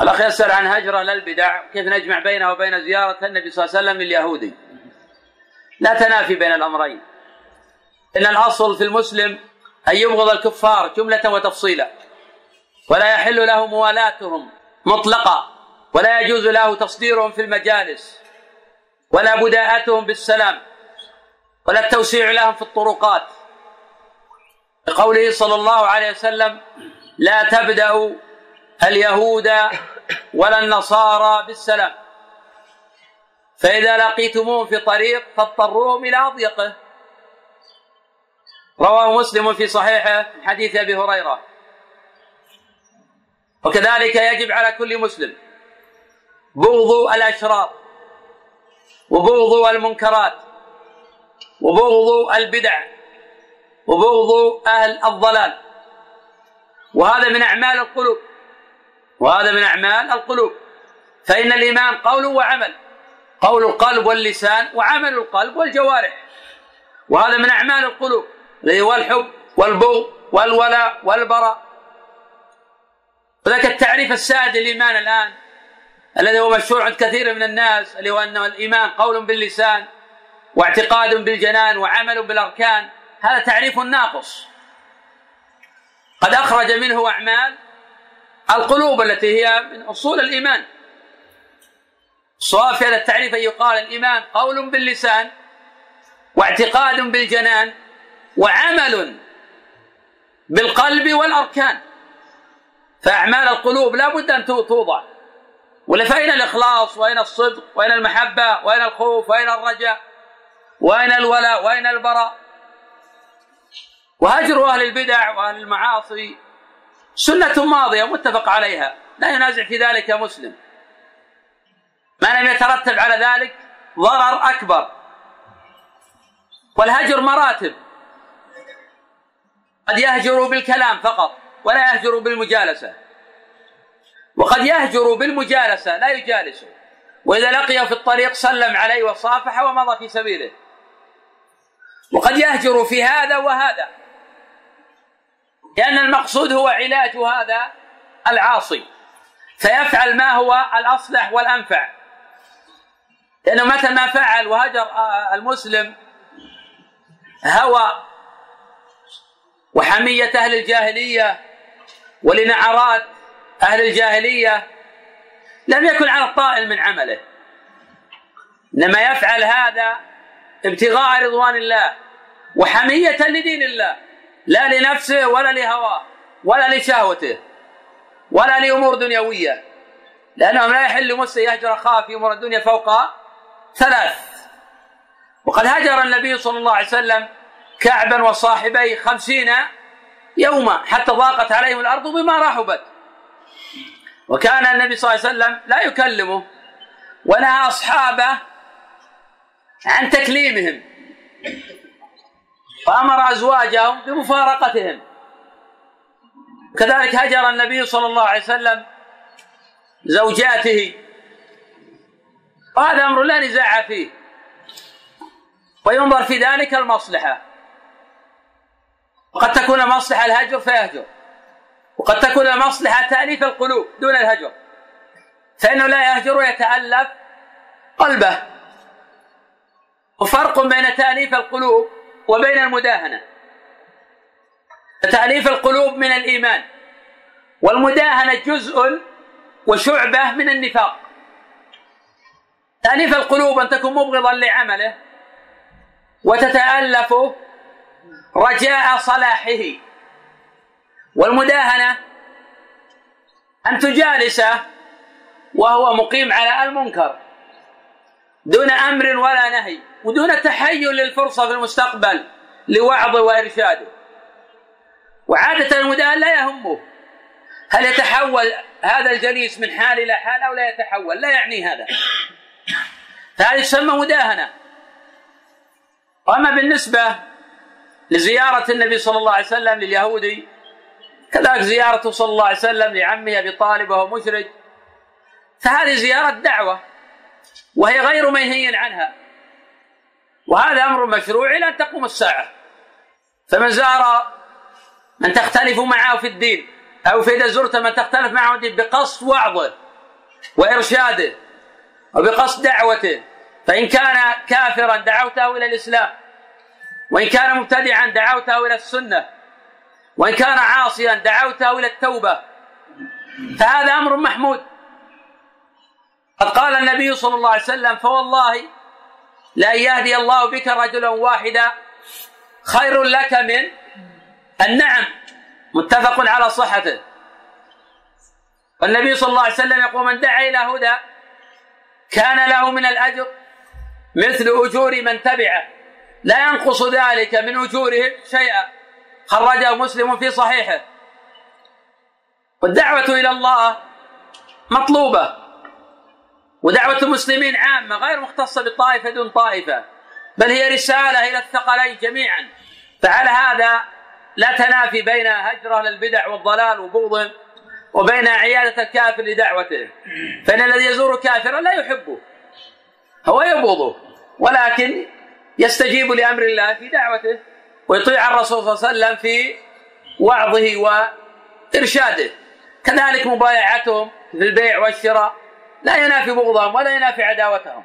الأخ يسأل عن هجرة للبدع كيف نجمع بينه وبين زيارة النبي صلى الله عليه وسلم لليهودي لا تنافي بين الأمرين. إن الأصل في المسلم أن يبغض الكفار جملة وتفصيلا. ولا يحل له موالاتهم مطلقا ولا يجوز له تصديرهم في المجالس ولا بداءتهم بالسلام ولا التوسيع لهم في الطرقات. لقوله صلى الله عليه وسلم لا تبدأوا اليهود ولا النصارى بالسلام. فإذا لقيتموهم في طريق فاضطروهم إلى أضيقه رواه مسلم في صحيحه حديث أبي هريرة. وكذلك يجب على كل مسلم بغض الأشرار وبغض المنكرات وبغض البدع وبغض أهل الضلال. وهذا من أعمال القلوب. وهذا من أعمال القلوب. فإن الإيمان قول وعمل. قول القلب واللسان وعمل القلب والجوارح. وهذا من أعمال القلوب. الذي هو الحب والبغض والولاء والبراء. وذاك التعريف السائد للإيمان الآن. الذي هو مشهور عند كثير من الناس. اللي هو أن الإيمان قول باللسان واعتقاد بالجنان وعمل بالأركان. هذا تعريف ناقص. قد أخرج منه أعمال القلوب التي هي من أصول الإيمان. الصواب في هذا التعريف أن يقال الإيمان قول باللسان واعتقاد بالجنان وعمل بالقلب والأركان. فأعمال القلوب لا بد أن توضع. ولا فأين الإخلاص وأين الصدق وأين المحبة وأين الخوف وأين الرجاء وأين الولاء وأين البراء. وهجر أهل البدع وأهل المعاصي. سنة ماضية متفق عليها. لا ينازع في ذلك مسلم. ما لم يترتب على ذلك ضرر أكبر. والهجر مراتب. قد يهجر بالكلام فقط ولا يهجر بالمجالسة. وقد يهجر بالمجالسة لا يجالسه وإذا لقيه في الطريق سلم عليه وصافح ومضى في سبيله. وقد يهجر في هذا وهذا. لأن المقصود هو علاج هذا العاصي. فيفعل ما هو الأصلح والأنفع. لأنه متى ما فعل وهجر المسلم هوى وحمية أهل الجاهلية ولنعرات أهل الجاهلية لم يكن على الطائل من عمله. إنما يفعل هذا ابتغاء رضوان الله وحمية لدين الله. لا لنفسه ولا لهواه ولا لشهوته ولا لأمور دنيوية. لأنه لا يحل لمسلم يهجر أخاه في أمور الدنيا فوق ثلاث. وقد هجر النبي صلى الله عليه وسلم كعبا وصاحبيه خمسين يوما حتى ضاقت عليهم الأرض بما رحبت. وكان النبي صلى الله عليه وسلم لا يكلمه ونهى أصحابه عن تكليمهم. فأمر أزواجهم بمفارقتهم. كذلك هجر النبي صلى الله عليه وسلم زوجاته. وهذا أمر لا نزاع فيه. وينظر في ذلك المصلحة. وقد تكون مصلحة الهجر فيهجر. وقد تكون مصلحة تأليف القلوب دون الهجر. فإنه لا يهجر ويتألف قلبه. وفرق بين تأليف القلوب وبين المداهنة. تأليف القلوب من الإيمان. والمداهنة جزء وشعبة من النفاق. تأليف القلوب أن تكون مبغضا لعمله وتتألف رجاء صلاحه. والمداهنة أن تجالسه وهو مقيم على المنكر. دون أمر ولا نهي ودون تحيل للفرصة في المستقبل لوعظه وإرشاده وعادة المداهن لا يهمه. هل يتحول هذا الجليس من حال إلى حال أو لا يتحول؟ لا يعني هذا. فهذه تسمى مداهنة. وأما بالنسبة لزيارة النبي صلى الله عليه وسلم لليهودي كذلك زيارته صلى الله عليه وسلم لعمه أبي طالب وهو مشرك فهذه زيارة دعوة. وهي غير منهي عنها. وهذا أمر مشروع إلى أن تقوم الساعة. فمن زار من تختلف معه في الدين أو فإذا زرت من تختلف معه الدين بقصد وعظه وإرشاده وبقصد دعوته فإن كان كافرا دعوته إلى الإسلام وإن كان مبتدعا دعوته إلى السنة وإن كان عاصيا دعوته إلى التوبة فهذا أمر محمود. قد قال النبي صلى الله عليه وسلم فوالله لأن يهدي الله بك رجلا واحدا خير لك من النعم. متفق على صحته. والنبي صلى الله عليه وسلم يقول من دعا إلى هدى كان له من الأجر مثل أجور من تبعه. لا ينقص ذلك من أجورهم شيئا. خرجه مسلم في صحيحه. والدعوة إلى الله مطلوبة. ودعوة المسلمين عامة غير مختصة بالطائفة دون طائفة بل هي رسالة إلى الثقلين جميعا. فعلى هذا لا تنافي بين هجرة للبدع والضلال وبغضهم وبين عيادة الكافر لدعوته. فإن الذي يزور كافرا لا يحبه هو يبغضه ولكن يستجيب لأمر الله في دعوته ويطيع الرسول صلى الله عليه وسلم في وعظه وإرشاده. كذلك مبايعتهم في البيع والشراء. لا ينافي بغضهم ولا ينافي عداوتهم.